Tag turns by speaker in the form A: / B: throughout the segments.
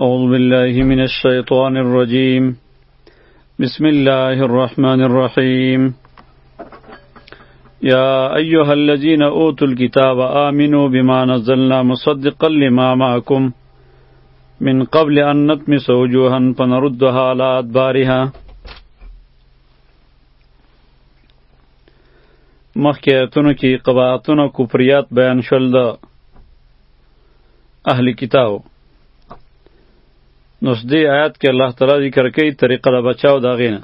A: أعوذ بالله من الشيطان الرجيم بسم الله الرحمن الرحيم يا أيها الذين أوتوا الكتاب آمنوا بما نزلنا مصدقا لما معكم من قبل أن نتمس وجوها فنردها على أدبارها مخکې آیتونو کې قباحتونه کفریات بیان شول د اهل کتاب نو دې آیات کې الله تعالی ذکر کوي طریقه د بچاو دا غینه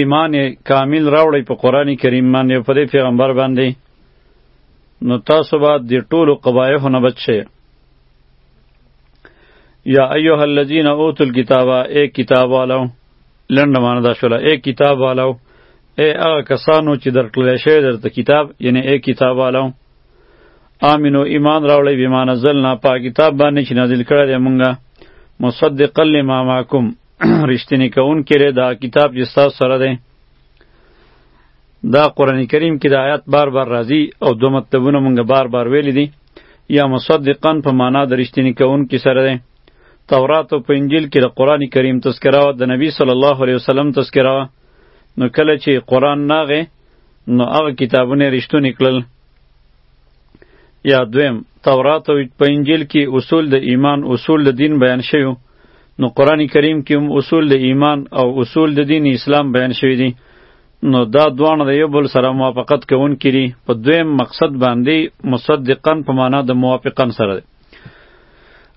A: ایمان کامل راوړی په قران کریم باندې او په دې پیغمبر باندې نو تاسو به د ټولو قبایحو نه بچ شئ یا ایها الذین اوتوا الکتاب ای کتاب والو لنډه معنی دا شوله ای کتاب والو ای هغه کسانو چې درکړل شوی درته کتاب یعنی ای کتاب والو آمینو ایمان راوړی به ما نزلنا په کتاب باندې چې نازل کړی دی مونږه مصدقا لما معکم رښتینی کون کړي دا کتاب چې تاسو سره دی دا قران کریم کې د آیات بار بار راځي او دوه مطلبونه مونږه بار بار ویل دي یا مصدقا په معنا د رښتینی کون کې سره دی تورات او په انجیل کې د قران کریم تذکره او د نبی صلی الله علیه وسلم تذکره نو کله چې قران ناغه نو هغه کتابونه رښتونی کړل یا دویم تورات او په انجیل کې اصول د ایمان اصول د دین بیان شوی نو قران کریم کې هم اصول د ایمان او اصول د دین اسلام بیان شوی دي نو دا دوانه د یو بل سره موافقت کوونکي دي په دویم مقصد باندې مصدقا په معنا د موافقا سره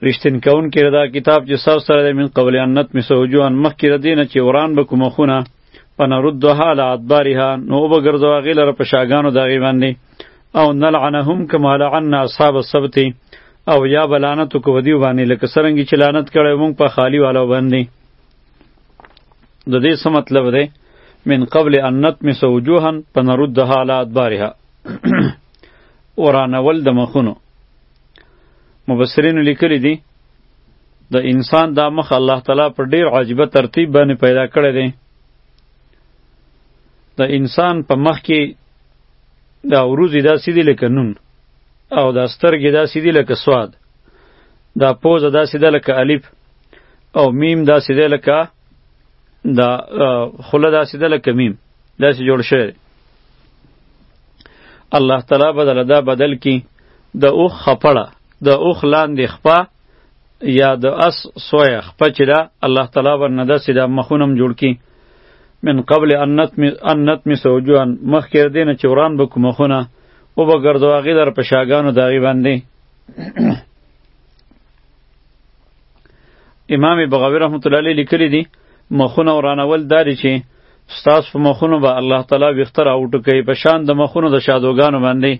A: رشتین کون کې دا کتاب چې ساو سره د من قبل انت می سوجوان مخ کې ردینه چې وران به کوم خونه پنردها علی ادبارها نو وبګرځو هغه لره په شاګانو دغه باندې او نلعنهم کما لعنا اصحاب السبت او یا بلانت کو ودیو باندې لکه سرنګ چې لعنت کړي مونږ په خالی والو باندې د دې څه مطلب دی من قبل ان نتمس وجوها پنردها علی ادبارها ورانول د مخونو مبصرینو لیکلی دی د انسان دا مخ الله تعالی په ډیر عجیبه ترتیب باندې پیدا کړی دی د انسان په مخ کې دا وروزی دا سیدی لکه نون او دا سترګې دا سیدی لکه سواد دا پوزه دا سیده لکه الف او میم دا سیده لکه دا خله دا سیده لکه میم دا سی جوړ شوی الله تعالی بدل دا بدل کی د اوخ خپړه د اوخ لاندې خپه یا د اس سویا خپه چې دا الله تعالی ورنه داسې دا مخونم جوړ کی من قبل ان نتمی سوجوان مخ کر دینه چې وران به کوم خونه او به ګرځو هغې در په شاګانو د هغې باندې امام بغوی رحمت الله علیه لیکلی دی مخونه ورانول داری چې ستاس په مخونو به الله تعالی ویختر او ټکی په شان د مخونو د شادوګانو باندې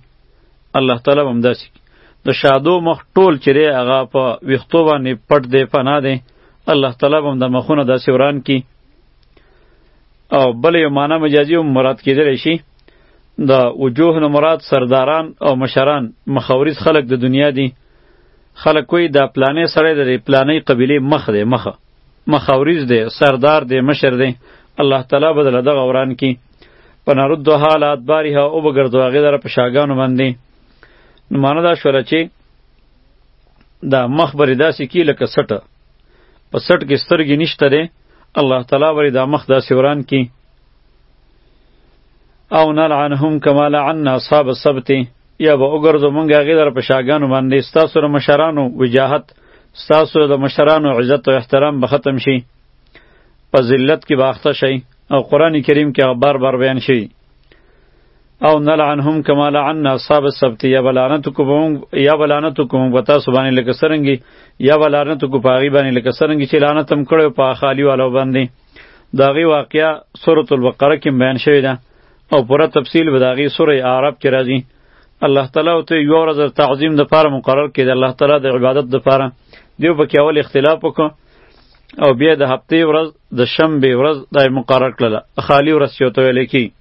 A: الله تعالی هم داسي د شادو مخ ټول چیرې هغه په ویختو باندې پټ دی پناه دی الله تعالی هم د مخونه داسې وران کی او بل یو معنا مجازي هم مراد کېدلی شي د وجوه نه مراد سرداران او مشران مخاورز خلق د دنیا دي خلک وایي دا پلانې سړی د دې پلانې قبیلې مخ دی مخ مخاوریز دی سردار دی مشر دی الله تعالی به دله دغه وران کی په نرد حال ادبارها او بګردو هغې لره په شاګانو باندې نو معنی دا شوله چې دا مخ برې داسې کی لکه سټه په سټ کې سترګې نشته دی الله تعالی برې دا مخ داسې وران کی او نلعنهم کما لعنا اصحاب السبت یا به وګرځو مونږ هغې در په شاګانو باندې ستاسو د مشرانو وجاهت ستاسو د مشرانو عزت او احترام به ختم شي په ذلت کې به اخته شئ او قرآن کریم کې هغه بار بار بیان شوي او نلعنهم کما لعنا اصحاب السبت یا بلانتکم یا بلانتکم په تاسو باندې لکه څرنګه یا بلانتکم په هغې باندې لکه څرنګه چې لعنت هم کړی په خالی والو باندې د هغې واقعه سورة البقره کې بیان شوې ده او پوره تفصیل به د هغې سوره اعراف کې راځي الله تعالی ته یو ورځ د تعظیم دپاره مقرر کړي د الله تعالی د عبادت دپاره دیو پکې اول اختلاف وکړو او بیا د هفتې ورځ د شنبې ورځ دا یې مقرر کړله خالي ورځ چې ورته ویل کېږي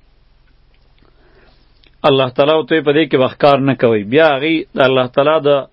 A: الله تعالی ته په دې کې وخت کار نه کوي بیا هغې د الله تعالی د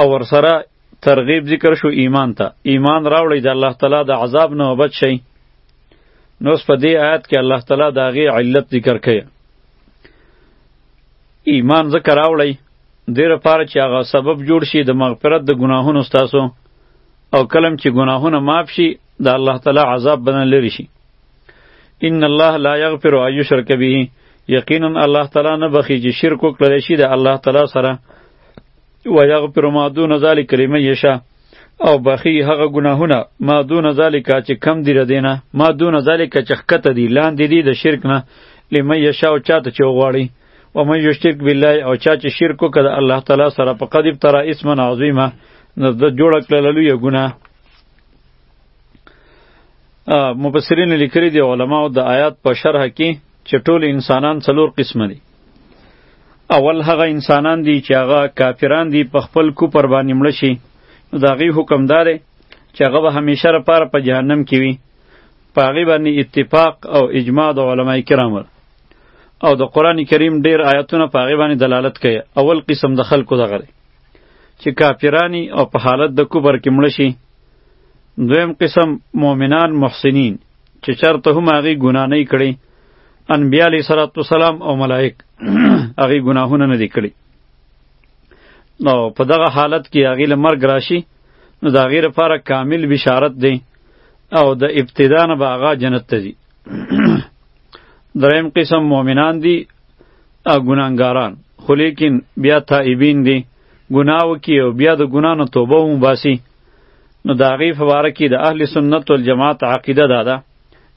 A: او ورسره ترغیب ذکر شو ایمان ته ایمان راوړی د الله تعالی د عذاب نه وبد شي نو په دې آیات کې الله تعالی دا غي علت ذکر کړي ایمان ذکر راوړی دیر پاره چې هغه سبب جوړ شي د مغفرت د ګناهونو ستاسو او کلم چې ګناهونه معاف شي د الله تعالی عذاب بنه لري شي ان الله لا یغفر ان یشرک به یقینا الله تعالی نه بخی چې شرک وکړل شي د الله تعالی سره و یغفر ما دون ذلک لمن یشاء او بخی هغه گناهونه ما دون ذلک چې کم دی ردینه ما دون ذلک چې خکته دی لاندې دی د شرک نه لمن یشاء او چاته چې وغواړي و من یشرک بالله او چا چې شرک وکړ الله تعالی سره په قدیب تر اسم عظیمه نو د جوړ کړل لوی ګناه مفسرین لیکلي دي علماو د آیات په شرح کې چې ټول انسانان څلور قسمه دي اول هغه انسانان دي چې هغه کافران دي په خپل کوپر باندې مړه شي نو د هغوی حکم دا دی چې هغه به همیشه لپاره په جهنم کې وي په هغې باندې اتفاق او اجماع د علما کرامو او د قرآن کریم ډیر آیاتونه په هغې باندې دلالت کوي اول قسم د خلکو دغه دی چې کافرانی او په حالت د کوبر کې مړه شي دویم قسم مؤمنان محسنین چې چرته هم هغه ګناه نه کړي انبیاء علی صلوات والسلام او ملائک هغه ګناهونه نه دي کړي نو په دغه حالت کې هغه له مرګ راشي نو دا غیر لپاره کامل بشارت دی او د ابتدا نه به هغه جنت ته ځي دریم قسم مؤمنان دي او ګناهګاران خو لیکن بیا تائبین دي ګناه وکي او بیا د ګناه نه توبه وباسي نو د هغې په باره کې د اهل سنت والجماعت عقیده دا ده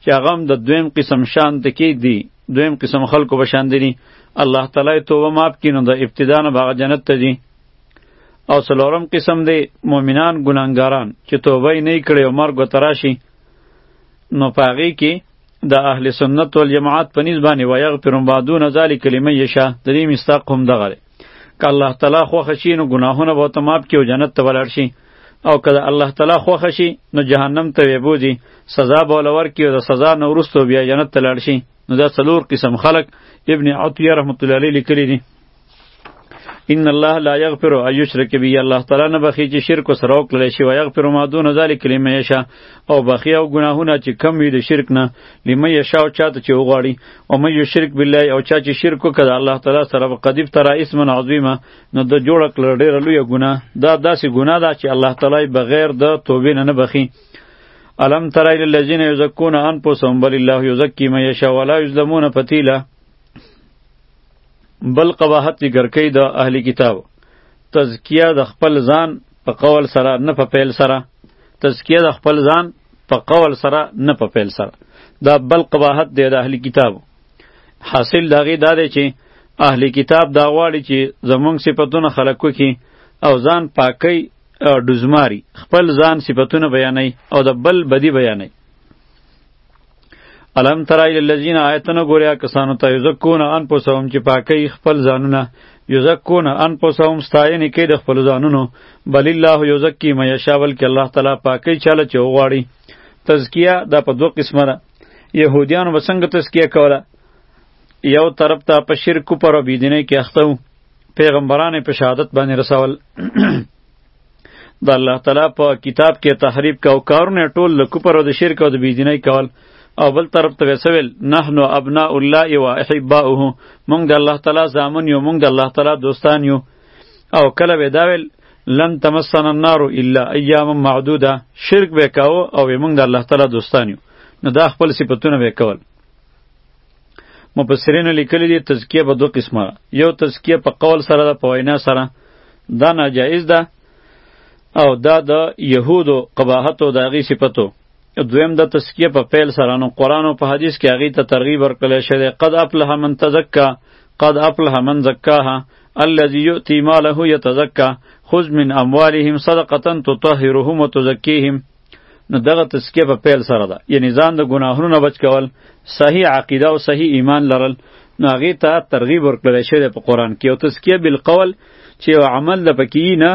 A: چې هغه هم د دویم قسم شان ته کېږدي دویم قسم خلکو به شان دي الله تعالی توبه معاف کړي نو د ابتدا نه به هغه جنت ته ځي او څلورم قسم دی مؤمنان ګناهګاران چې توبه یې نه کړې او مرګ ورته راشي نو په هغې کې د اهل سنت والجماعت په نیز باندې ویغفر بعدون ذلک لمن یشاء د دې مصداق هم دغه دی که الله تعالی خوښ شي نو ګناهونه به ته معاف کړي او جنت ته ولاړ شي او که الله تعالی خوښ شي نو جهنم ته وي بوزي سزا به ولور کړي او د سزا نه وروسته بیا جنت ته لاړ شي نو دا څلور قسم خلق ابن عطیه رحمت الله علیه لیکلی دي ان الله لا یغفر ان یشرک به الله تعالی نه بخی چې شرک سره وکړل شي او یغفر ما دون ذلک لمن یشا او بخی او گناهونه چې کم وي د شرک نه لمن یشا او چاته چې وغواړي او مې یو شرک بالله او چا چې شرک وکړ الله تعالی سره په قدیب تر اسم عظیمه نو د جوړ کړ ډیر لوی ګناه دا داسې ګناه ده چې الله تعالی بغیر د توبې نه نه بخي الم تر ایل الذین یزکون انفسهم بل الله یزکی من یشاء ولا یظلمون فتیلا بل قواحت ذکر کوي د اهلی کتاب تزکیه د خپل ځان په قول سره نه په پیل سره تزکیه د خپل ځان په قول سره نه په فعل سره دا بل قباحت دی د اهلی کتاب حاصل داغه دا دی چې اهلی کتاب دا غواړي چې زمونږ صفاتونه خلقو کې او ځان پاکي ډزماری خپل ځان صفاتونه بیانوي او د بل بدی بیانوي الم ترای للذین آیتن ګوریا کسانو ته یزکون ان پوسوم چې پاکي خپل ځانونه یزکون ان پوسوم ستاینه کې د خپل ځانونو بل الله یزکی مې شاول کې الله تعالی پاکي چاله چې وغواړي تزکیه دا په دوه قسمه ده يهوديان وسنګ تزکیه کوله یو طرف ته په شرک پر بيدینه کې اختو پیغمبرانه په شهادت باندې رسول د الله تعالی په کتاب کې تحریف کا او کارونه ټول د کفر او د شرک او د بيدینۍ کول او بل طرف ته وسویل نحنو ابناء الله و احباؤه مونږ د الله تعالی زامن یو مونږ د الله تعالی دوستان یو او کله به دا ویل لن تمسنا النار الا ایام معدوده شرک به کاو او مونږ د الله تعالی دوستان یو نو دا خپل صفاتونه به کول مفسرینو لیکلی دی تزکیه به دو قسمه یو تزکیه په قول سره ده په وینا سره دا ناجایز ده او دا د یهودو قباحت او د هغې صفتو دویم د تزکیه په پیل سره نو قرآن او په حدیث کې هغې ته ترغیب ورکړی شوی قد افلح من تزکا قد افلح من زکاها الذي يؤتي ماله يتزكى خذ من اموالهم صدقه تطهرهم وتزكيهم نو دغه تزکیه په پیل سره ده یعنی ځان د ګناهونو نه بچ کول صحیح عقیده او صحیح ایمان لرل نو هغه ته ترغیب ورکړل شوی په قران کې او تزکیه بالقول چې او عمل د پکې نه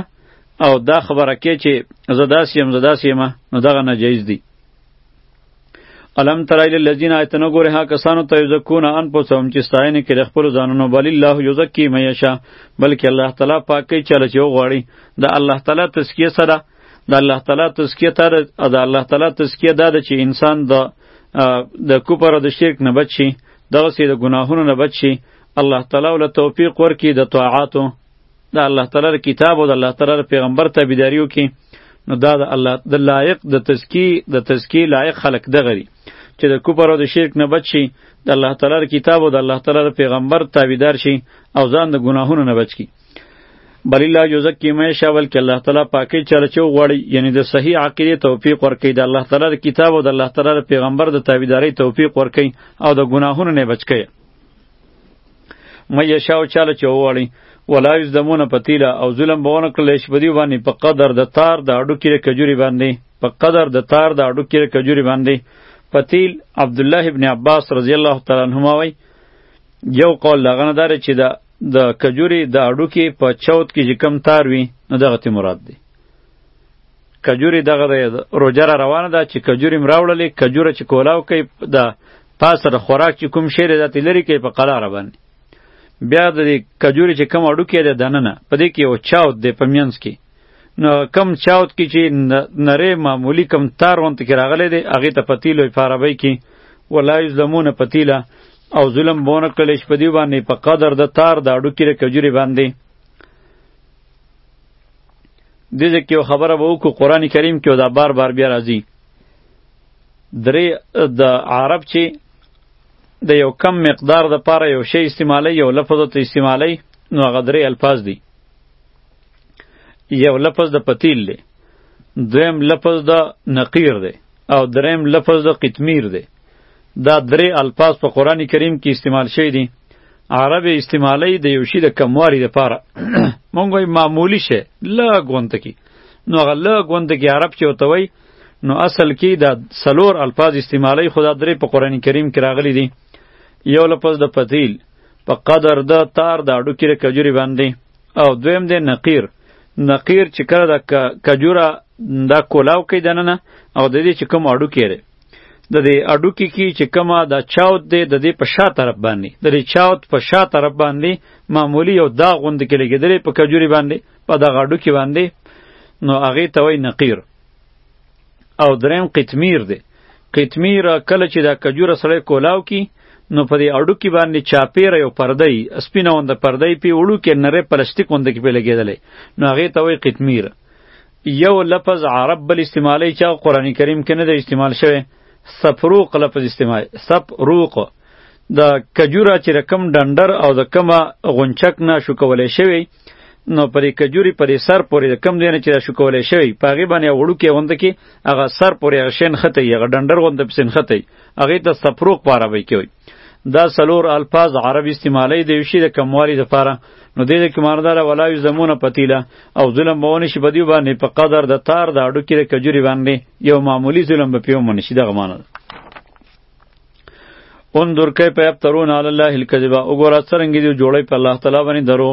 A: او دا خبره کې چې زدا سیم زدا سیم نو دغه ناجیز دی الم تر ایل الذین ایتنو ګوره ها کسانو ته یزکون ان پوسوم چې ستاینه کې خپل ځانونو بل الله یزکی میشا بلکې الله تعالی پاکي چاله چې غواړي د الله تعالی تزکیه سره د الله تعالی تزکیه تر او د الله تعالی تزکیه دا ده چې انسان د د کوپر او د شرک نه بچ شي دغه سي د ګناهونو نه بچ شي الله تعالی ول توفیق ورکړي د طاعاتو د الله تعالی کتاب او د الله تعالی پیغمبر ته بيداریو کې نو دا د الله د لایق د تزکی د تزکی لایق خلق دغری چې د کوپر او د شرک نه بچ شي د الله تعالی کتاب او د الله تعالی پیغمبر تابعدار شي او ځان د ګناهونو نه بچ کی بل الله یزکی من یشاء بلکې الله تعالی پاکي چاله چې وغواړي یعنی د صحیح عقیدې توفیق ورکوي د الله تعالی د کتاب او د الله تعالی د پیغمبر د تابعدارۍ توفیق ورکوي او د ګناهونو نه بچ کوي من یشاء چاله چې وغواړي ولا یظلمون پتیلا او ظلم به ونه کړل شي په دې باندې په قدر د تار د اډو کې کجوري باندې په قدر د تار د اډو کې کجوري باندې پتیل عبد الله ابن عباس رضی الله تعالی عنهما وای یو قول لغنه دار چې د د کجوري د اډو کې په چوت کې چې کم تار وي نو دغه تی مراد دی کجوري دغه د روجه را روانه ده چې کجوري م راوړلې کجوره چې کولاو کوي د پاسه د خوراک چې کوم شی ده تی لري کوي په قلاره باندې بیا د کجوري چې کم اډو کې ده دننه په دې کې یو چاوت دی په مینځ کې نو کم چاوت کې چې نری معمولی کم تار ونت کې راغلی دی هغې ته پتیلو فاربۍ کې ولا یظلمون پتیله او ظلم بونه کړی شي په دې باندې په قدر د تار د هډوکي د کجورې باندې دې ځکه یو خبره به وکړو قرآن کریم کې دا بار بار بیا راځي درې د عرب چې د یو کم مقدار د پاره یو شی استعمالی یو لفظ ته استعمالی نو هغه درې الفاظ دي یو لفظ د پتیل دی دویم لفظ د نقیر دی او دریم لفظ د قطمیر دی دا درې الفاظ په قران کریم کې استعمال شوی دي عرب استعمالی د یو شی د کمواري لپاره مونږ وای معمولی شه لږ وند کی نو هغه لږ وند کی عرب چې وته وای نو اصل کې دا سلور الفاظ استعمالی خدا درې په قران کریم کې راغلي دي یو لفظ د پتیل په قدر د تار د اډو کې کجوري باندې او دویم د نقیر نقیر چې کړه د کجوره دا کولاو کې دننه او د دې چې کوم اډو کې د دې اډوکی کی چې کما دا چاوت دی د دې په شا طرف باندې د دې چاوت په شا طرف باندې معمولی یو دا غوند کې لګیدلې په کجوري باندې په دا اډوکی باندې نو هغه ته وای نقیر او دریم قتمیر دی قتمیر کله چې دا کجوره سره کولاو کی نو په دې اډوکی باندې چاپیره یو پردی سپینه وند پردی پی وړو کې نره پلاستیک وند کې په لګیدلې نو هغه ته وای قتمیر یو لفظ عرب بل استعمالی چا قرآن کریم کې نه دی استعمال شوی سفروق لفظ استعمال سفروق د کجوره چې د کم ډنډر او د کمه غونچک نه شو کولی شوی نو پرې کجوري پرې سر پورې د کم دی نه چې دا شو کولی شوی په هغې باندې وړوکی غونده کې هغه سر پورې هغه شی نښتی هغه ډنډر غونده پسې نښتی هغې ته سفروق په عربۍ کې وایي دا سلور الفاظ عرب استعمالی د یوشي د کموالی د پاره نو دې کې معنی دا ولا یزمون پتیلا او ظلم بونه شي بدیو باندې په قدر د تار د اډو کې د کجوري باندې یو معمولی ظلم به پیو مونږ شي دغه معنی ده انظر کیف یفترون علی الله الکذب وګوره څرنګ دی جوړی په الله تعالی باندې درو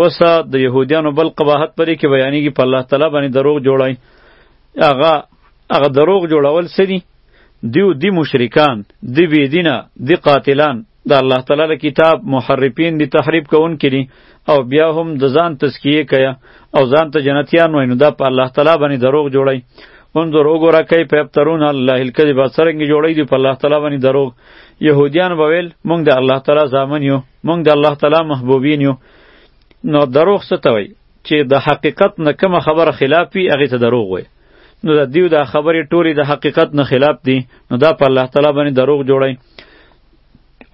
A: وسا د يهوديانو بل قباحت پرې کې بیانېږي په الله تعالی باندې دروغ جوړای هغه هغه دروغ جوړول سری دیو دی مشرکان دی بيدینه دی قاتلان د الله تعالی له کتاب محرفین دي تحریف کوونکي دي او بیا هم د ځان تزکیه کوي او ځان ته جنتیان وایي نو دا په الله تعالی باندې دروغ جوړوي انظر وګوره کیف یفترون الله الکذب څرنګ جوړی دی په الله تعالی باندې دروغ یهودیان به ویل مونږ د الله تعالی ځامن یو مونږ د الله تعالی محبوبین یو نو دروغ څه ته وایي چې د حقیقت نه کومه خبره خلاف وي هغې ته دروغ وایي نو د دیو دا خبرې ټولې د حقیقت نه خلاف دي نو دا په الله تعالی باندې دروغ جوړي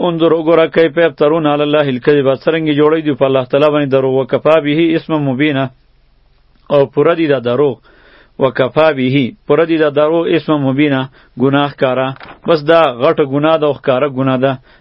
A: انظر وګوره کیف یفترون علی الله الکذب څرنګه جوړي دی په الله تعالی باندې دروغ وکفا به اسم مبینه او پوره دی دا دروغ وکفا به پوره دی دا دروغ اسم مبینه گناه کارا بس دا غټه گناه ده او ښکاره گناه ده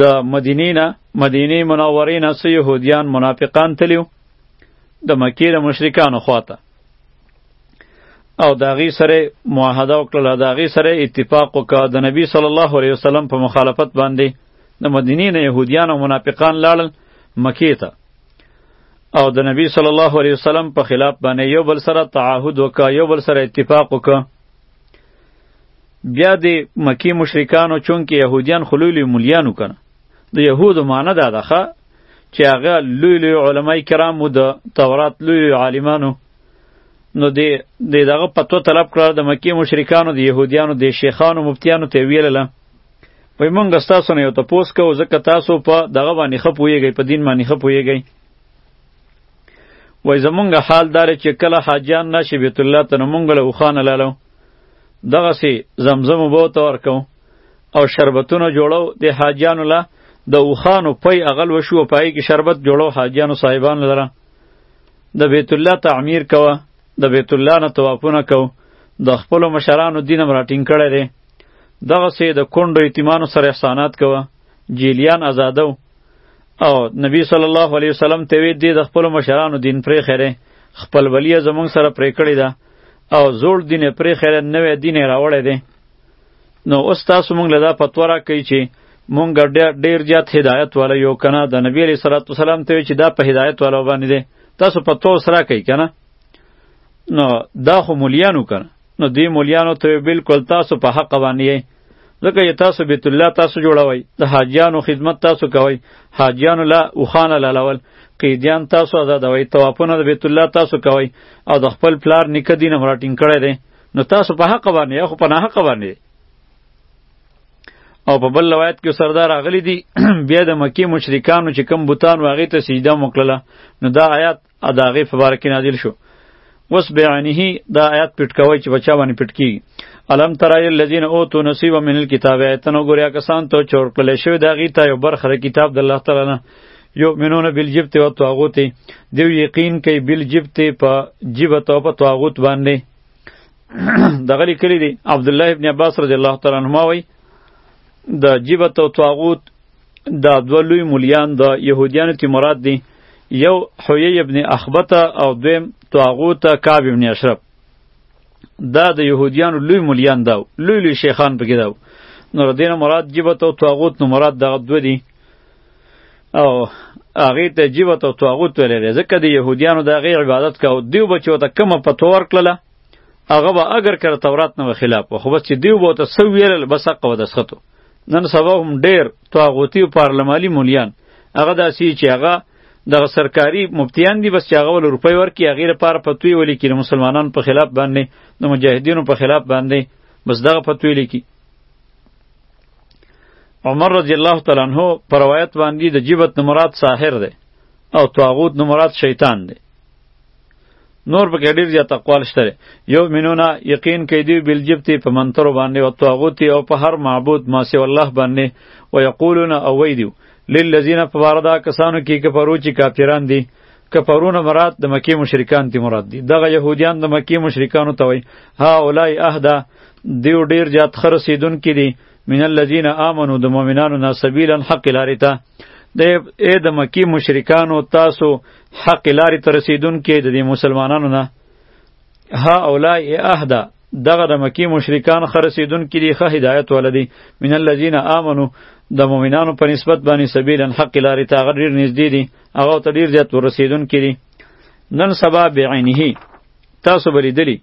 A: د مدینې نه مدینې منورې نه څه یهودیان منافقان تلیو د مکې د مشرکانو خواته او د هغې سره معاهده وکړله د هغې سره اتفاق وکړه د نبی صلی الله علیه وسلم په مخالفت باندې د مدینې نه یهودیان او منافقان لاړل مکې ته او د نبی صلی الله علیه وسلم په خلاف باندې یو بل سره تعهد وکړه یو بل سره اتفاق وکړه بیا د مکی مشرکانو چونکه يهوديان خلوی لوی مليانو کنه د يهودو معنی دا ده چې هغه لوی لوی علماي کرامو د تورات لوی لوی عالمانو نو د د دغه پتو طلب کړه د مکی مشرکانو د يهوديانو د شیخانو مفتیانو ته ویلله وای مونږ تاسو نه یو تاسو کو ځکه تاسو په دغه باندې خپویږئ په دین باندې خپویږئ وای زمونږ حال دار چې کله حاجیان ناشي بیت الله ته مونږ له وخانه لالو دغه سي زمزم وبو ته ورکو او شربتونه جوړو د حاجیانو له د وخانو پي اغل وشو پای کې شربت جوړو حاجیانو صاحبان لره د بیت الله تعمیر کوه د بیت الله نه توافونه کو د خپل مشرانو دین راټینګ کړی دی دغه سي د کندو یتیمانو سره احسانات کوه جیلیان آزادو او نبی صلی الله علیه وسلم ته وی دی د خپل مشرانو دین پرې خره خپل ولی زمون سره پرې کړی دا او زوړ دین پرې خره نوې دین راوړې دی نو اوس تاسو مونږ لدا پتورا کوي چې مونږ ډېر ډېر زیات هدایت والا یو کنه د نبی علیہ الصلوۃ والسلام ته چې دا په هدایت والا باندې دی تاسو پتو سره کوي کنه نو دا خو مولیانو کنه نو دی مولیانو ته بالکل تاسو په حق باندې یې ځکه یې تاسو بیت الله تاسو جوړوي د حاجیانو خدمت تاسو کوئ حاجیانو لا اوخانه لالول قیدیان تاسو آزادوي توافونه د بیت الله تاسو کوئ او د خپل پلار نیکه دین هم راټینګ کړی دی نو تاسو په حق باندې خو په ناحق باندې او په بل روایت کې سردار اغلی دی بیا د مکی مشرکانو چې کم بوتان واغې ته سجده مکړله نو دا آیات ا د هغې په باره کې نازل شو اوس بیانه دا آیات پټ کوي چې بچا باندې پټ کی الم ترای الذین اوتو نصیب من الكتاب ایتنو ګوریا کسان ته چور کړل شوی دا غی ته یو برخه د کتاب د الله تعالی نه یو منون بل جبت او طاغوت دی یقین کوي بل جبت په جبت او په طاغوت باندې دغه لیکلی دی عبد الله ابن عباس رضی الله تعالی عنهما وای د جبت او طاغوت دا دوه لوی مولیان د یهودیانو تی مراد دي یو حوی ابن اخبته او دویم طاغوت کعب ابن اشرف دا د یهودیانو لوی مولیان دا لوی لوی شیخان پکې دا نور دین مراد جبت او طاغوت نو مراد دغه دوه دي او هغه ته جبت او طاغوت ویل ځکه د یهودیانو د غیر عبادت کاو دیو بچو ته کومه پتو ورکړله هغه به اگر کړه تورات نه خلاف خو بس چې دیو بوته سو ویل بس حق ودسختو نن سبا هم ډیر طاغوتی او پارلماني مولیان هغه داسي چې هغه دغه سرکاري مفتیان دي بس چې هغه ول روپۍ ورکړي هغې لپاره فتوی ولیکي د مسلمانانو په خلاف باندې د مجاهدینو په خلاف باندې بس دغه فتوی لیکي عمر رضی الله تعالی عنہ پر روایت باندې د جیبت نمرات ساحر دی او طاغوت نمرات شیطان دی نور په کې ډیر زیات اقوال شته یو مینونه یقین کوي دی بل جبتی په منتر باندې او طاغوت او په هر معبود ما سی الله باندې او یقولون او وی دی للذین فباردا کسانو کې کفرو چې کافران دي کفرون مراد د مکی مشرکان تی مراد دي دغه يهوديان د مکی مشرکانو ته وای ها اولای اهدا دیو ډیر زیات خرسیدون کې دي من الذین آمنو د مؤمنانو نه سبیلا حق لارې ته د اې د مکی مشرکانو تاسو حق لارې ته رسیدونکي د دې مسلمانانو نه ها اولای اهدا دغه د مکی مشرکان خرسیدون کې دی خه هدایت ولدی من الذین آمنو د مؤمنانو په نسبت باندې سبیل حق لارې ته غیر نږدې دي هغه ته ډیر زیات ورسیدون کې دي نن سبا بعینه تاسو بری دلی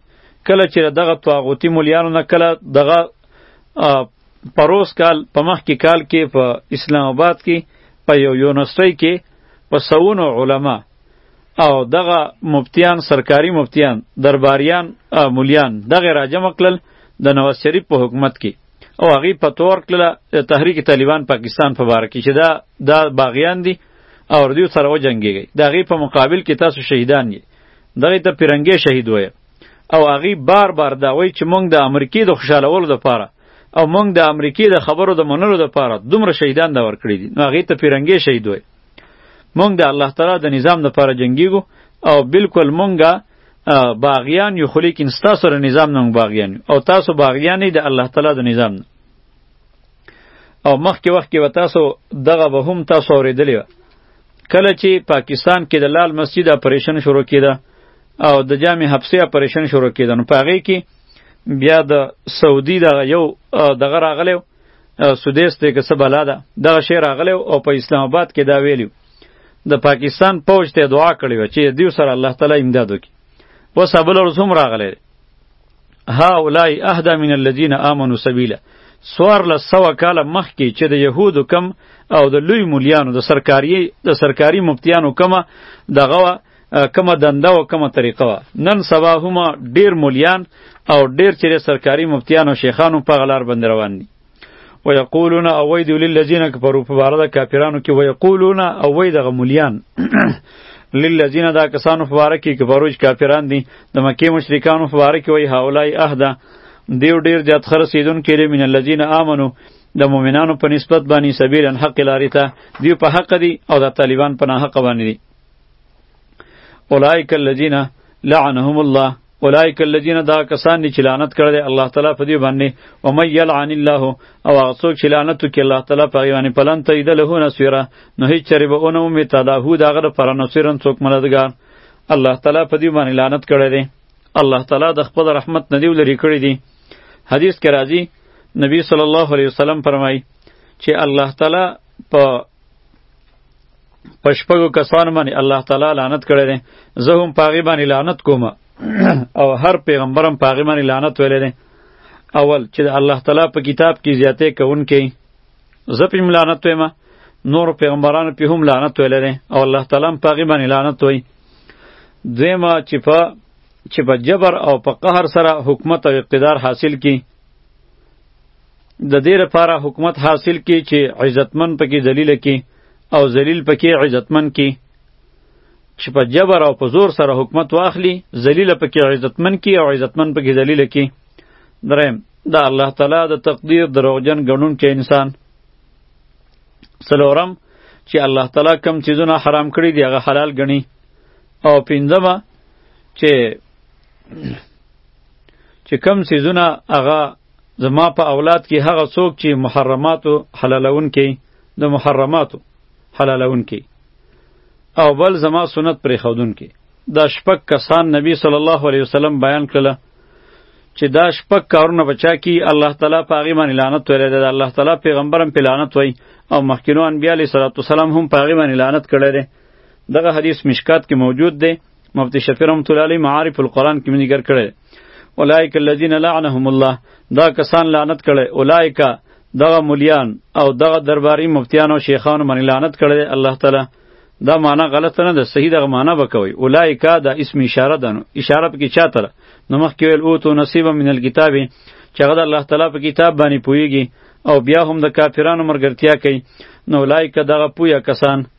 A: کله چې دغه طاغوتی مليانو نه کله دغه پروس کال په مخ کې کال کې په اسلام آباد کې په یو یونیورسيټي کې په سونو علما او دغه مفتیان سرکاري مفتیان درباریان مولیان دغه راجم کړل د نواز شریف په حکومت کې او هغه په تور کړل د تحریک طالبان پاکستان په باره کې چې دا دا باغیان دي او دوی سره وجنګیږي دا غي په مقابل کې تاسو شهیدان یې دغه ته پیرنګي شهید وای او هغه بار بار دا وای چې مونږ د امریکای د خوشالولو لپاره او مونږ د امریکې د خبرو د منلو لپاره دومره شهیدان دا ورکړي دي نو هغه ته پیرنګې شهید وای مونږ د الله تعالی د نظام لپاره جنگیږو او بالکل مونږ باغیان یو خو لیکن ستاسو سره نظام نه باغیان او تاسو باغیان د الله تعالی د نظام نه او مخکې وخت کې تاسو دغه به هم تاسو اوریدلی و کله چې پاکستان کې د لال مسجد اپریشن شروع کیده او د جامع حبسې اپریشن شروع کیده نو په هغې کې بیا د سعودي د یو دغه راغلی سودیس دی که څه بلا ده دغه شی راغلی او په اسلام آباد کې دا ویلی د پاکستان پوج ته دعا کړې وه چې دیو سره الله تعالی امداد وکړي اوس ابل ورځ هم راغلی هؤلاء اهدا من الذین آمنوا سبیلا سوار له سوه کاله مخکې چې د یهودو کم او د لوی مولیانو د سرکاری د سرکاری مفتیانو کمه دغه کومه دنده او کومه طریقه وه نن سبا هم ډیر مولیان او ډیر چیرې سرکاري مفتیان او شیخانو په غلار باندې روان دي ويقولون او ويد للذین کفروا په بار د کافرانو کې ويقولون او ويد غ مولیان للذین دا کسانو په بار کې کفروا کافران دي د مکه مشرکانو په بار کې وای هاولای اهدا دیو ډیر زیات خرسیدون کړي من الذین آمنو د مؤمنانو په نسبت باندې سبیل حق لاري ته دی په حق دی او د طالبان په نه حق باندې دی اولئک الذین لعنهم الله اولئک الذین دا کسان دي چې لعنت کړی دی الله تعالی په دې باندې و من یلعن الله او هغه څوک چې لعنت وکړي الله تعالی په هغې باندې پلن تجد له نصیره نو هېڅ چېرې به ونه مومې تا د هو د هغه لپاره نصیرا څوک مددګار الله تعالی په دې باندې لعنت کړی دی الله تعالی د خپل رحمت نه دیو لري کړی دی حدیث کې راځي نبی صلی الله علیه وسلم فرمایي چې الله تعالی په په شپږو کسانو باندې الله تعالی لعنت کړی دی زه هم په هغې باندې لعنت کوم او هر پیغمبر هم په هغې باندې لعنت ویلی دی اول چې د الله تعالی په کتاب کې زیاتې کوونکی زه پې هم لعنت وایم نور پیغمبرانو پې هم لعنت ویلی دی او الله تعالی هم په هغې باندې لعنت وایي دویمه چې په چې په جبر او په قهر سره حکومت او اقتدار حاصل کړي د دې لپاره حکومت حاصل کی چې عزتمن پکې ذلیل کی او ذلیل پکې عزتمن کی چې په جبر او په زور سره حکومت واخلي ذلیل پکې عزتمن کی او عزتمن پکې ذلیل کی درم دا الله تعالی د تقدیر دروغجن غنون کې انسان سلورم چې الله تعالی کم چیزونه حرام کړی دی هغه حلال غني او پنځمه چې چې کم سیزونه هغه زما په اولاد کې هغه څوک چې محرماتو حلالون کې د محرماتو حلالون کې او بل زما سنت پرې خودون کې دا شپږ کسان نبی صلی الله علیه وسلم بیان کړل چې دا شپږ کارونه بچا کی الله تعالی په هغه باندې لعنت ویلی دی الله تعالی پیغمبرم په لعنت وای او مخکینو انبیاء علیه صلوات والسلام هم په هغه باندې لعنت کړی دی دغه حدیث مشکات کې موجود دی مفتی شفیع رحمت الله علیه معارف القرآن کې منی ګر کړی اولئک الذین لعنهم الله دا کسان لعنت کړي اولئک دغه مليان او دغه درباري مفتیان او شیخان باندې لعنت کړي الله تعالی دا معنا غلط نه ده صحیح دغه معنا وکوي اولئک دا اسم اشاره ده اشاره پکې چاته ده نو مخکې ویل او تو نصیب من الكتاب چې هغه د الله تعالی په کتاب باندې پویږي او بیا هم د کافرانو مرګرتیا کوي نو اولئک دغه پویا کسان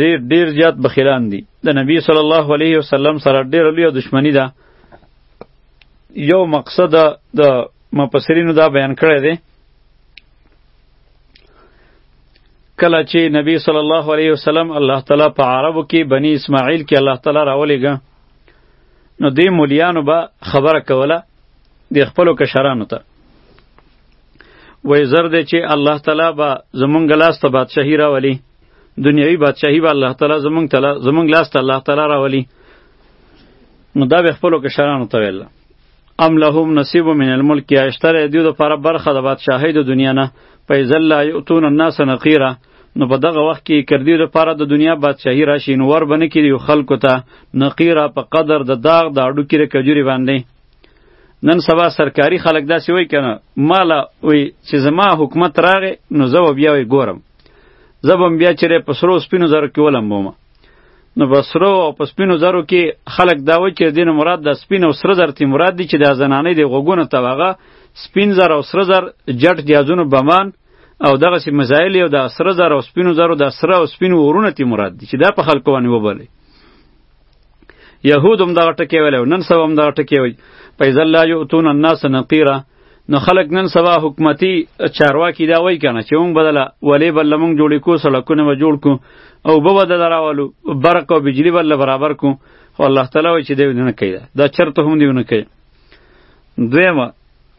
A: ډیر ډیر زیات بخیلان دي د نبی صلی الله علیه وسلم سره ډیر لوی دښمنی ده یو مقصد د مفسرینو دا بیان کړی دی کله چې نبی صلی الله علیه وسلم الله تعالی په عربو کې بنی اسماعیل کې الله تعالی راولېږه نو دې مولیانو به خبره کوله د خپلو کشرانو ته وای زر دی چې الله تعالی به زمونږ لاس ته بادشاهي راولي دنیوي بادشاهي به الله تعالی زمونږ ته زمونږ لاس ته الله تعالی راولي نو دا به خپلو کشرانو ته ویل ام لهم نصیب من الملک یا اشتره دیو د پاره برخه د بادشاهۍ د دنیا نه پیزل لا یؤتون الناس نقیره نو په دغه وخت کې کردی لپاره د دنیا بادشاهي راشي نو ور بنه کړي خلکو ته نقیره په قدر د داغ د اډو کې کجوري باندې نن سبا سرکاري خلک داسې وایي که نه ما له وایي چې زما حکومت راغی نو زه به بیا وایي ګورم زه به بیا چېرې په سرو سپینو زرو کې ولمبوم نو په سرو او په سپینو زرو کې خلک دا وایي چې دین مراد د سپین او سره زر تی مراد دي چې د زنانې د غوګونو ته هغه سپین زر او سره زر جټ جازونو بمان او دغه سی مزایل او د سره زر او سپینو زرو د سره او سپینو ورونه تی مراد دي چې دا په خلکو باندې وبلي یهود هم دغه ټکی ویلی نن سبا هم دغه ټکی وایي پیزل لا یؤتون الناس نقیره نو خلک نن سبا حکومتي چارواکي دا وایي کنه چې مونږ بدله ولې بل مونږ جوړې کو سړکونه به جوړ کو او به به د راولو برق او بجلی بل برابر کو خو الله تعالی وایي چې دی نه کوي دا چرته هم دی نه کوي دویمه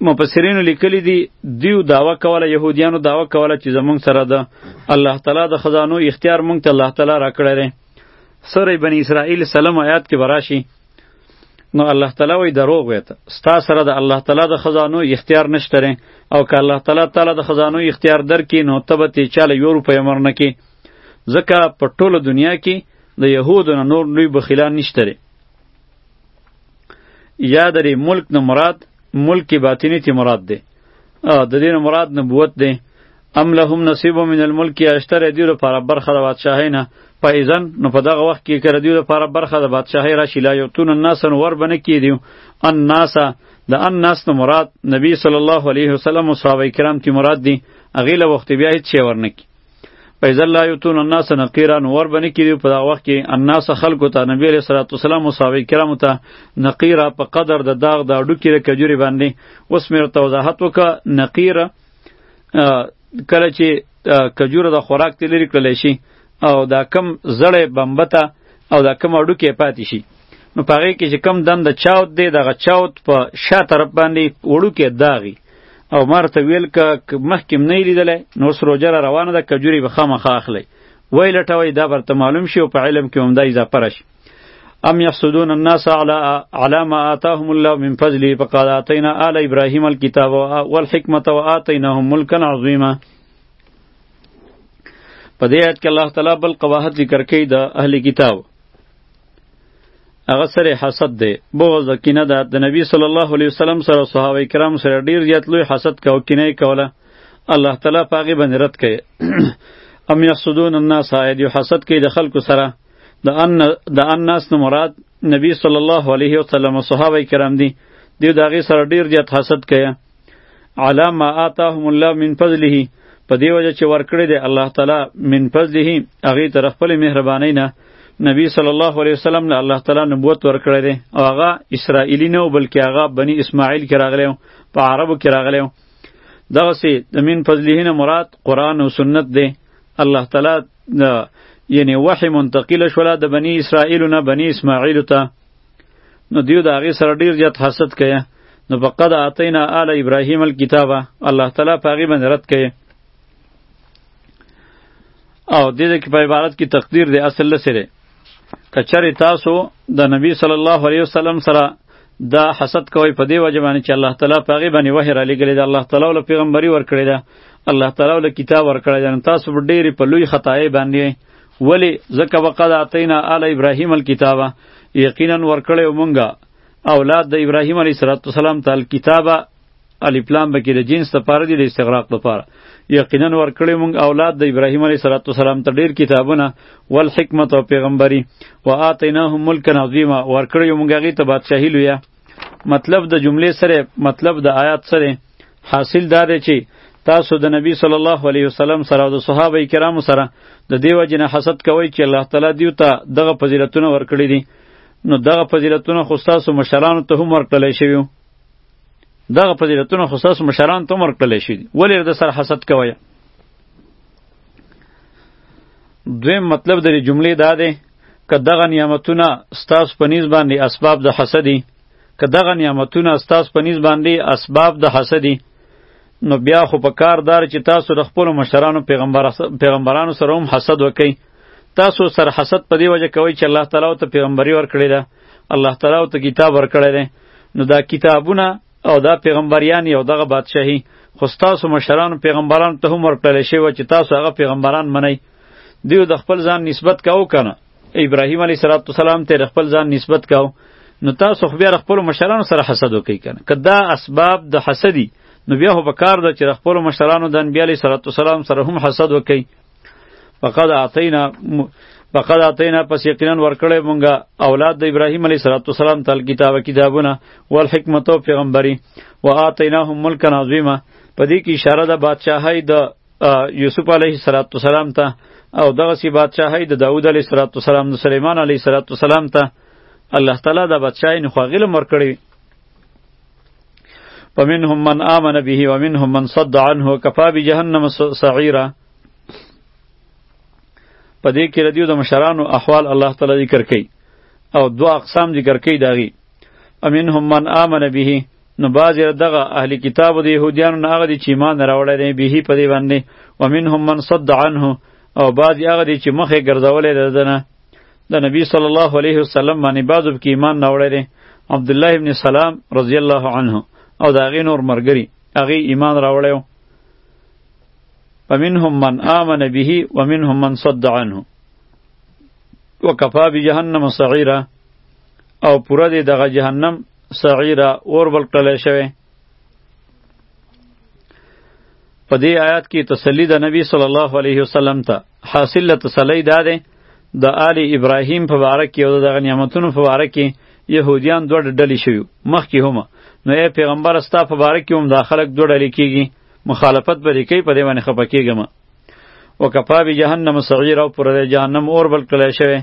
A: مفسرینو لیکلی دی دیو داوا کوله یهودیانو داوا کوله چې زمونږ سره د الله تعالی د خزانو اختیار مونږ ته الله تعالی راکړی سوره بنی اسرائیل سلام آیات کې براشي نو الله تعالی وی دروغ ویته ستا سره د الله تعالی د خزانو اختیار نشته او که الله تعالی تعالی د خزانو اختیار درکې نو ته به تې چاله یو روپۍ امر نه کې ځکه په ټوله دنیا کې د یهودو نه نور لوی بخیلان نشته یا درې ملک نه مراد ملک باطنی تی مراد دی د دې نه مراد نبوت دی ام لهم نصیب من الملک یا اشتره دیو لپاره برخه د بادشاهۍ نه فایزن نو په دغه وخت کې کړه دیو لپاره برخه د بادشاهۍ راشي لا یوتون الناس ور بنه کې دیو الناس د الناس نو مراد نبی صلی الله علیه وسلم او صحابه کرام تی مراد دی اغه له وخت بیا هیڅ شی ورنکی فایزن لا یوتون الناس نقیرا ور بنه کې دیو په دغه وخت کې الناس خلق ته نبی علیہ الصلوۃ والسلام او صحابه کرام ته نقیرا په قدر د داغ د اډو کې د کجوري باندې اوس مې ورته وضاحت وکړه نقیرا کله چې کجوره د خوراک ته لري کړل شي او دا کم زړه بمبته او دا کم اډو کې پاتې شي نو پاره کې چې کم دند چاوت دی دغه چاوت په شا طرف باندې وړو کې داغي او مرته ویل ک مخکم نه لیدل نو سروجه را روانه ده کجوري به خامخ اخلي وای لټوي دا برته معلوم شي او په علم کې هم دا اضافه راشي ام یحسدون الناس علی علی ما آتاهم الله من فضله فقد آتینا آل ابراهیم الكتاب والحکمت وآتیناهم ملکا عظیما په دې آیت کې الله تعالی بل قواحت ذکر کوي د اهل کتاب هغه سره حسد دی بغض کینه ده د نبی صلی الله علیه وسلم سره صحابه کرام سره ډیر زیات لوی حسد کاو کینه کوله الله تعالی پاغي باندې رد کړي ام یحسدون الناس اید یو حسد کوي د خلکو سره د ان د اناس نه مراد نبی صلی الله علیه وسلم او صحابه کرام دي دی دا غي سره ډیر زیات حسد کیا علا ما آتاهم الله من فضله په دی وجه چې ورکړی دی الله تعالی من فضله هغه تر خپل مهرباني نه نبی صلی الله علیه وسلم له الله تعالی نبوت ورکړی دی او هغه اسرائیلی نه بلکې هغه بنی اسماعیل کې راغلی په عربو کې راغلی دغه سي د من فضله نه مراد قران او سنت دی الله تعالی یعنی وحی منتقل شولا د بنی اسرائیل نه بنی اسماعیل ته نو دیو د هغې سره ډیر زیات حسد کوي نو په قد آتینا آل ابراهیم الکتاب الله تعالی په هغې باندې رد کوي او دې کې په عبارت کې تقدیر دی اصل لسره کچری تاسو د نبی صلی الله علیه وسلم سره دا حسد کوي په دی وجه باندې چې الله تعالی په غي باندې وحی را لګلې ده الله تعالی ول پیغمبري ور کړې ده الله تعالی ول کتاب ور کړې ده تاسو په ډېری په لوی خطای باندې ولی زکه وقد اتینا آل ابراهیم الكتاب یقینا ور کړې مونږه اولاد د ابراهیم علیه السلام تل کتابه الف لام به کې د جنس لپاره دی د استغراق لپاره یقینا ورکړی مونږ اولاد د ابراهیم علیه صلوات و سلام ته ډیر کتابونه ول حکمت او پیغمبري و اتیناهم ملک عظیما ورکړی مونږ هغه ته بادشاہی لویه مطلب د جملې سره مطلب د آیات سره حاصل دار چې تاسو د نبی صلی الله علیه وسلم سره او د صحابه کرامو سره د دیو جن حسد کوي چې الله تعالی دیو ته دغه فضیلتونه ورکړي دي نو دغه فضیلتونه خو تاسو مشرانو ته هم ورکړل شوی دغه فضیلتونه خو ستاسو مشران ته هم ورکړلی شي ولې د سره حسد کوئ دویم مطلب د جملې دا دی که دغه نعمتونه ستاسو په نیز باندې اسباب د حسدي که دغه نعمتونه ستاسو په نیز باندې اسباب د حسدي نو بیا خو په کار دار چې تاسو د خپل مشرانو پیغمبر پیغمبرانو سره هم حسد وکئ تاسو سر حسد په دی وجه کوي چې الله تعالی ته پیغمبري ورکړی ده الله تعالی ته کتاب ورکړی دی نو دا کتابونه او دا پیغمبریان او دغه بادشاهي خو ستاسو مشرانو پیغمبرانو ته هم ورکړل شوی و چې تاسو هغه پیغمبران منئ دیو د خپل ځان نسبت کاو کنه ابراهیم علیه السلام ته خپل ځان نسبت کاو نو تاسو خو بیا خپل مشرانو سره حسد وکي کنه که دا اسباب د حسدي نو بیا هو به کار ده چې خپل مشرانو د انبیای علیه السلام سره هم حسد وکي فقد اعطینا فقد اتینا پس یقینا ورکړی مونږه اولاد د ابراهیم علیه السلام تل کتاب کتابونه والحکمت او پیغمبري و اتیناهم ملکا عظیما په دې کې اشاره ده بادشاهی د یوسف علیه السلام ته او دغه سی بادشاهی د داوود علیه السلام د سلیمان علیه السلام ته الله تعالی د بادشاهی نو خو غلم ورکړی ومنهم من آمن به ومنهم من صد عنه کفا بجهنم سعیرا په دې کې ردیو د مشرانو احوال الله تعالی ذکر کوي او دو اقسام ذکر کوي داغي امنهم من آمن به نو بعض دغه اهل کتاب د يهوديانو نه هغه دي چې ایمان راوړی دی به په دې باندې ومنهم من صد عنه او بعض هغه دي چې مخه ګرځولې ده نه د نبی صلی الله علیه وسلم باندې بعضو کې ایمان راوړی دی عبد الله ابن سلام رضی الله عنه او د هغې نور مرګري هغې ایمان راوړی و ومنهم من آمن به ومنهم من صد عنه وکفا بجهنم سعیره او پوره دی دغه جهنم سعیره اور بل کړلی شوی په دې آیات کې تسلی د نبی صلی الله علیه وسلم ته حاصل له تسلی دا ده د آل ابراهیم په باره کې او دغه نعمتونو په باره کې یهودیان دوه ډلې شوي مخکې هم نو ای پیغمبر ستا په باره کې هم دا خلک دوه ډلې کېږي مخالفت به دې کوي په دې باندې خفه کېږم وکفا به جهنم سعیر او پر جهنم اور بل کړی شوی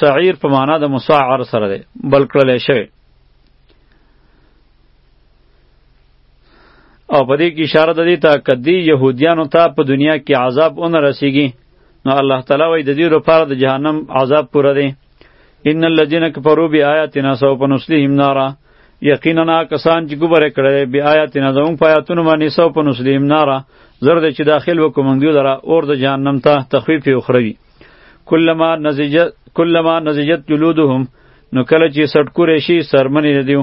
A: سعیر په معنا د مسعر سره دی بل کړی شوی او په دې کې اشاره ده ته کدی يهوديانو ته په دنیا کې عذاب اون رسیږي نو الله تعالی وایي د دې لپاره د جهنم عذاب پوره دی ان الذين كفروا بآياتنا سوف نصليهم نارا یقینا کسان چې ګبره کړي بیا آیاتنا زموږ په آیاتونو باندې سوف نصليهم نارا زر دې چې داخل وکوم دوی لره اور د جهنم ته تخفیف یې اخروی کلما نزجت کلما نزجت جلودهم نو کله چې سټکور شي سرمنې دیو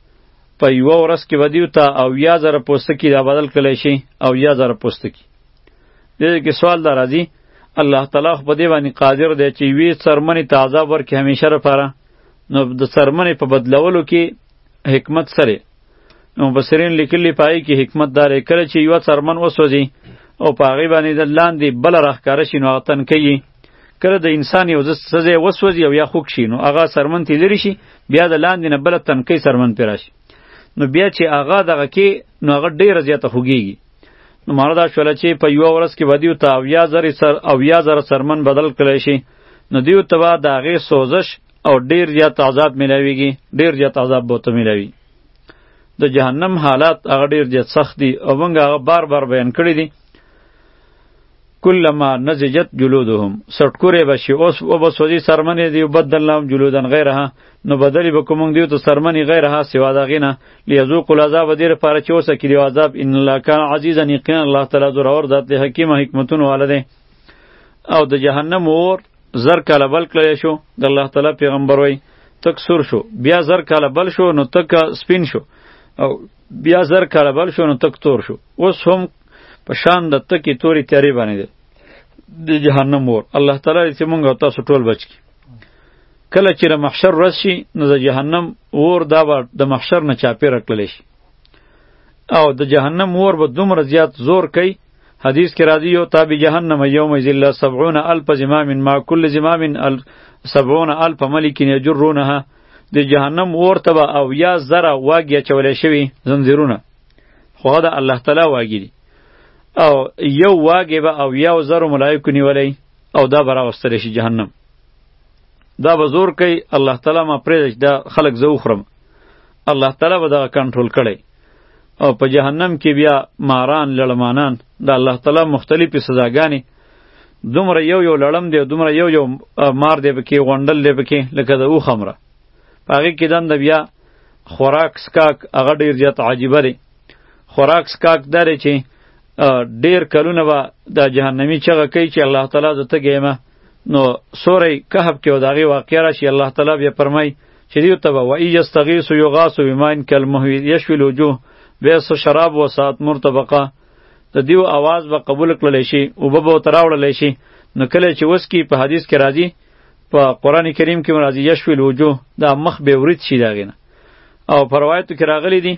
A: په یوه ورځ کې به دیو ته اویا زره پوستکي را بدل کړی شي اویا زره پوستکي دې کې سوال دا راځي الله تعالی خو په دې باندې قادر دی چې وی څرمنې ته عذاب ورکړي همیشه لپاره نو د څرمنې په بدلولو کې حکمت سره نو مبصرین لیکلي پای کې حکمت دار کړي چې یو څرمن وسوځي او په هغې باندې د لاندې بله راښکاره شي نو هغه تنکیي کله د انسان یو سزه وسوځي او یا خوک شي نو هغه سرمن تی لري شي بیا د لاندې نه بل تنکی سرمن پر راشي نو بیا چې هغه دغه کې نو هغه ډیر زیاته خوګيږي نو مړه دا شول چې په یو ورځ کې ودیو ته او یا زر سر او یا زر سرمن بدل کړی شي نو دیو ته با د هغې سوزش او ډیر زیات عذاب ملاویږي ډیر زیات عذاب به ته ملاوي د جهنم حالات هغه ډیر زیات سخت دي او موږ هغه بار بار بیان کړی دي کلما نزجت جلودهم سټکوره بشي اوس او بس وځي سرمنې دی بدل لهم جلودن غیره نو بدلی به کوم دی ته سرمنې غیره سوا دا غینه لیذوق العذاب دیر پاره چې اوسه کړي عذاب ان الله کان عزیزا یقین الله تعالی زور اور ذات له حکیم حکمتون والده او د جهنم اور زر کاله بل کړی شو د الله تعالی پیغمبر وای تک سور شو بیا زر کاله بل شو نو تک سپین شو او بیا زر کاله بل شو نو تک تور شو اوس هم په شان د تکي توري تیارې باندې دی د جهنم ور الله تعالی دې موږ او تاسو ټول بچ کی کله چې محشر ورځ شي نو د جهنم ور دا به د محشر نه چاپیره کړل شي او د جهنم ور به دومره زیات زور کوي حدیث کې راځي یو تاب جهنم یوم ذل 70 الف زمام ما کل زمام 70 الف ملک یجرونها د جهنم ورته به او یا زره واګیا چولې شوی زنجیرونه خو هغه د الله تعالی واګي دي او یو واګي به او یو زر ملایکو نیولای او دا به راوستل شي جهنم دا به زور کوي الله تعالی ما پرېږدي چې دا خلک زه وخورم الله تعالی به دغه کنټرول کړی او په جهنم کې بیا ماران لړمانان د الله تعالی مختلفې سزاګانې دومره یو یو لړم دی دومره یو یو مار دی پکې غونډل دی پکې لکه د اوښ امره په هغې کې دنده بیا خوراک سکاک هغه ډیر زیات عجیبه دی خوراک سکاک داره چې ډیر کلونه به د جهنمی چغه کوي چې الله تعالی زه تګیم نو سورې کهب کې وداغي واقعیا راشي الله تعالی بیا فرمای چې دیو ته و ای یستغیث یغاث بماء کلمه یشوی الوجوه بیس شراب و سات مرتبقه د دیو आवाज به قبول کړل شي او به به تراوړل شي نو کله چې وس کی په حدیث کې راځي په قران کریم کې مرضی یشوی الوجوه دا مخ به ورید شي داغینه او پر روایتو کې راغلی دی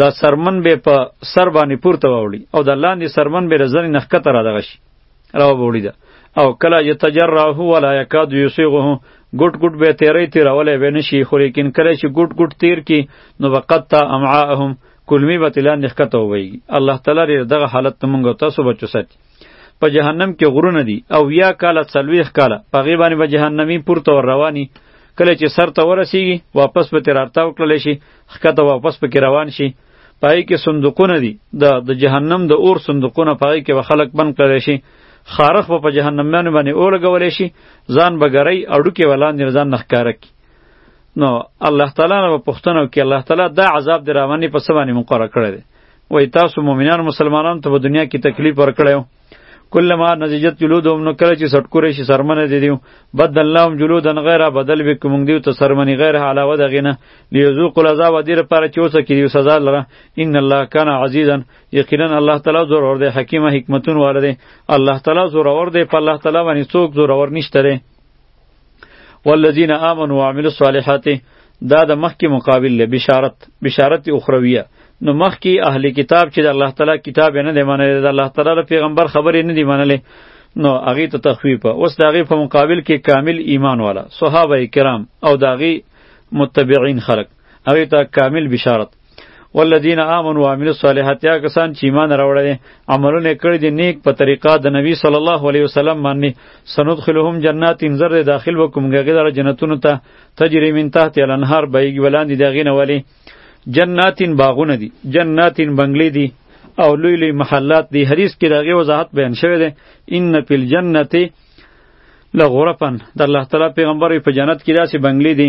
A: دا سرمن به په سر باندې پورته وړي او د لاندې سرمن به رزنی نخکته را دغه شي راو وړي دا او کله یتجرعه ولا یکاد یسیغه ګټ ګټ به تیرې تیرولې به نشي خو لیکن کله چې ګټ ګټ تیر کی نو وقت تا امعاهم کلمی به تلان نخکته وي الله تعالی دغه حالت مونږ تاسو بچو ساتي په جهنم کې غرونه دي او یا کاله څلوېښ کاله په هغې باندې به جهنمي پورته ور رواني کله چې سر ته ورسیږي واپس به ترې راتاو کړلی شي ښکته واپس پکې روان شي په هغې کې صندوقونه دي د د جهنم د اور صندوقونه په هغې کې به خلک بند کړلی شي خارخ به په جهنمیانو باندې ولګولی شي ځان به ګرۍ اډوکې به لاندې ځان نه ښکاره کړي نو الله تعالی نه به پوښتنه وکړي الله تعالی دا عذاب دې راونې په څه باندې مقرر کړی دی وای تاسو مؤمنان مسلمانان ته په دنیا کې تکلیف ورکړیو کله ما نزیجت جلودهم نو کله چې سټکورې شي سرمنه دي دیو بد الله هم جلودن غیره بدل به کوم دیو ته سرمنی غیر علاوه دغه نه لیذوق العذاب دیر پر چوسه کې دیو سزا لره ان الله کان عزیزا یقینا الله تعالی زور اور دی حکیم حکمتون والده الله تعالی زور اور دی په الله تعالی باندې څوک زور اور نشته والذین آمنوا وعملوا الصالحات دا د مخکې مقابل له بشارت بشارت اخرویه نو مخکې اهل کتاب چې د الله تعالی کتاب نه دی منلی د الله تعالی پیغمبر خبرې نه دی منلی نو هغه ته تخویب اوس داغه په مقابل کې کامل ایمان والا صحابه کرام او داغه متبعین خلق هغه ته کامل بشارت والذین آمنوا وعملوا الصالحات یا کسان چې ایمان راوړل عملونه کړی دي نیک په طریقه د نبی صلی الله علیه وسلم باندې سندخلهم جنات زر داخل وکم غیر جنتونو ته تجری من تحت الانهار بهږي ولاندې دغې نه ولی جناتین باغونه دي جناتین بنگلې دي او لوی لوی محلات دي حدیث کې دغه وضاحت بیان شوی دی ان فی الجنه لغرفن د الله تعالی پیغمبر په جنت کې داسې بنگلې دي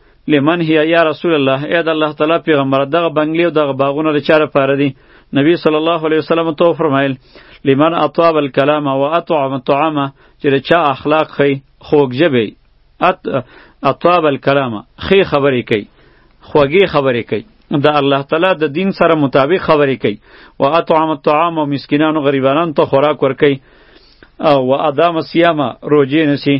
A: لمن هي یا رسول الله اې د الله تعالی پیغمبر دغه بنگلې او دغه باغونه د چا لپاره دي نبی صلی الله علیه وسلم ته فرمایل لمن اطاب الکلام و اطعم الطعام چې د چا اخلاق خي خوږ جبي ات اطاب الکلام خي خبرې کوي خوږې خبرې کوي د الله تعالی د دین سره مطابق خبرې کوي و اطعم الطعام او مسکینانو غریبانو ته خوراک ورکوي او و ادام الصيام روزې نسی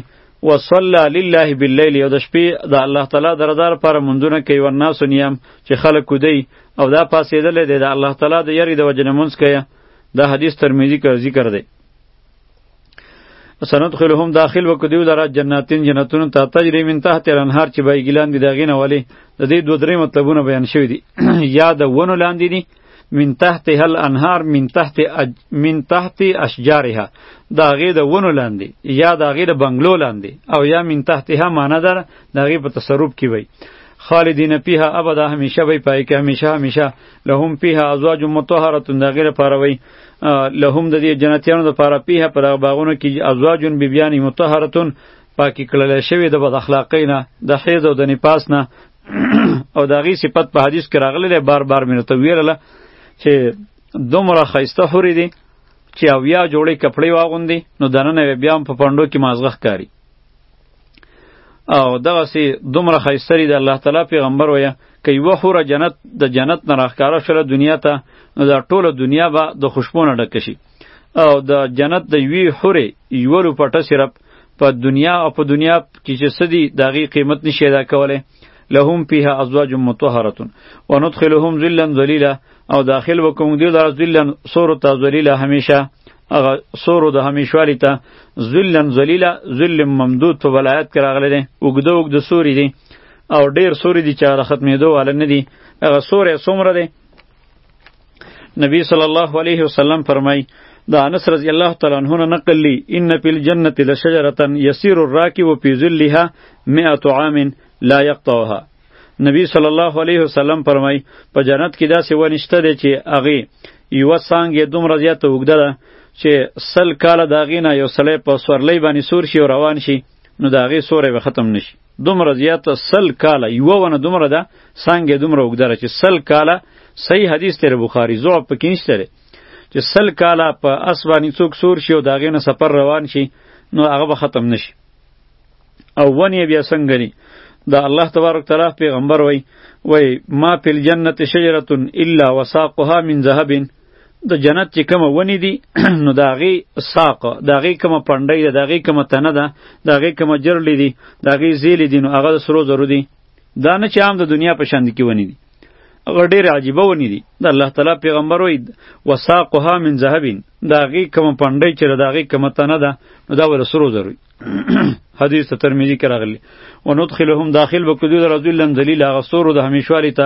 A: وصلى لله بالليل یو د شپې د الله تعالی د رضا لپاره منځونه کوي والناس نیام چې خلک کودی او دا پاسېدلی دی د الله تعالی د یری د وجې نه مونځ کوي دا حدیث ترمذي کې ذکر دی سندخلهم داخل وکدیو لرا جناتین جنتون تا تجری من تحت الانهار چې بای ګلان دي داغینه ولی د دې دوه درې مطلبونه بیان شوی دي یا د ونو لاندې دي من تحت هل انهار من تحت اج... من تحت اشجارها دا غي د ونو لاندې یا دا غي د بنگلو لاندې او یا من تحتها معنا دار دا غي په تصرف کې وي خالدین پیها ابدا همیشه وي پای کې همیشه همیشه لهم پیها ازواج مطهره دا غي لپاره وي لهم د دې جنتیانو لپاره پیها پر باغونو کې ازواج بیبیان مطهره پاکی کړل شوی د بد اخلاقی نه د حیض او د نفاس نه او دا غي صفت په حدیث کې راغلی دی بار بار مینه ته ویله چې دومره خیسته حورې دي چې او یا جوړې کپړې واغوندي نو دننه بیا هم په پندو کې مازغه ښکاري او دغه سي دومره خیستری د الله تعالی پیغمبر ویا که یو خوره جنت د جنت نه راخکاره شله دنیا ته نو دا ټوله دنیا به د خوشبونه ډک شي او د جنت د یوی حوره یو لو پټه صرف په دنیا او په دنیا کې چې سدي داغي قیمت نشي ادا کوله لهم فيها ازواج مطهره وندخلهم ذلا ذليلا او داخل وکوم دی دار ذلا سور ته ذلیلا همیشه هغه سور د همیشوالی ته ذلا ذلیلا ذل ممدود په ولایت کې راغلی دی وګده وګده سوري دی او ډیر سوري دی چې هغه ختمېدو والا نه دی هغه سورې څومره دی نبی صلی الله علیه وسلم فرمای د انس رضی الله تعالی عنہ نه نقل لی ان فی الجنه لشجره یسیر الراکب فی ظلها 100 عام لا یقطعها نبی صلی الله علیه وسلم فرمای په جنت کې داسې ونشته دی چې هغه یو څنګه دومره زیاته وګده ده چې سل کاله دا غینه یو سړی په سورلۍ باندې سور شي او روان شي نو دا غي سورې به ختم نشي دومره زیاته سل کاله یو ونه دومره ده څنګه دومره وګدره چې سل کاله صحیح حدیث تیر بخاری زوب پکې نشته لري چې سل کاله په اسبانی څوک سور شي او داغې نه سفر روان شي نو هغه به ختم نشي او ونی بیا څنګه ني دا الله تبارک تعالی پیغمبر وای وای ما فی الجنت شجره الا وساقها من ذهب د جنت چې کومه ونی دي نو د هغې ساق د هغې کومه پنډۍ ده د هغې کومه تنه ده د هغې کومه جرلې دي د هغې زیلې دي نو هغه د سرو زرو دي دا نه چې عام د دنیا په شان کې ونی دي هغه ډېرې عجیبه ونی دي د الله تعالی پیغمبر وایي وساقها من ذهب د هغې کومه پنډۍ چې د هغې کومه تنه ده نو دا ول سرو زرو حدیث ته ترمذی کې راغلی و ندخلهم داخل وکړو د رجل ذلیل هغه سورو د همیشوالي ته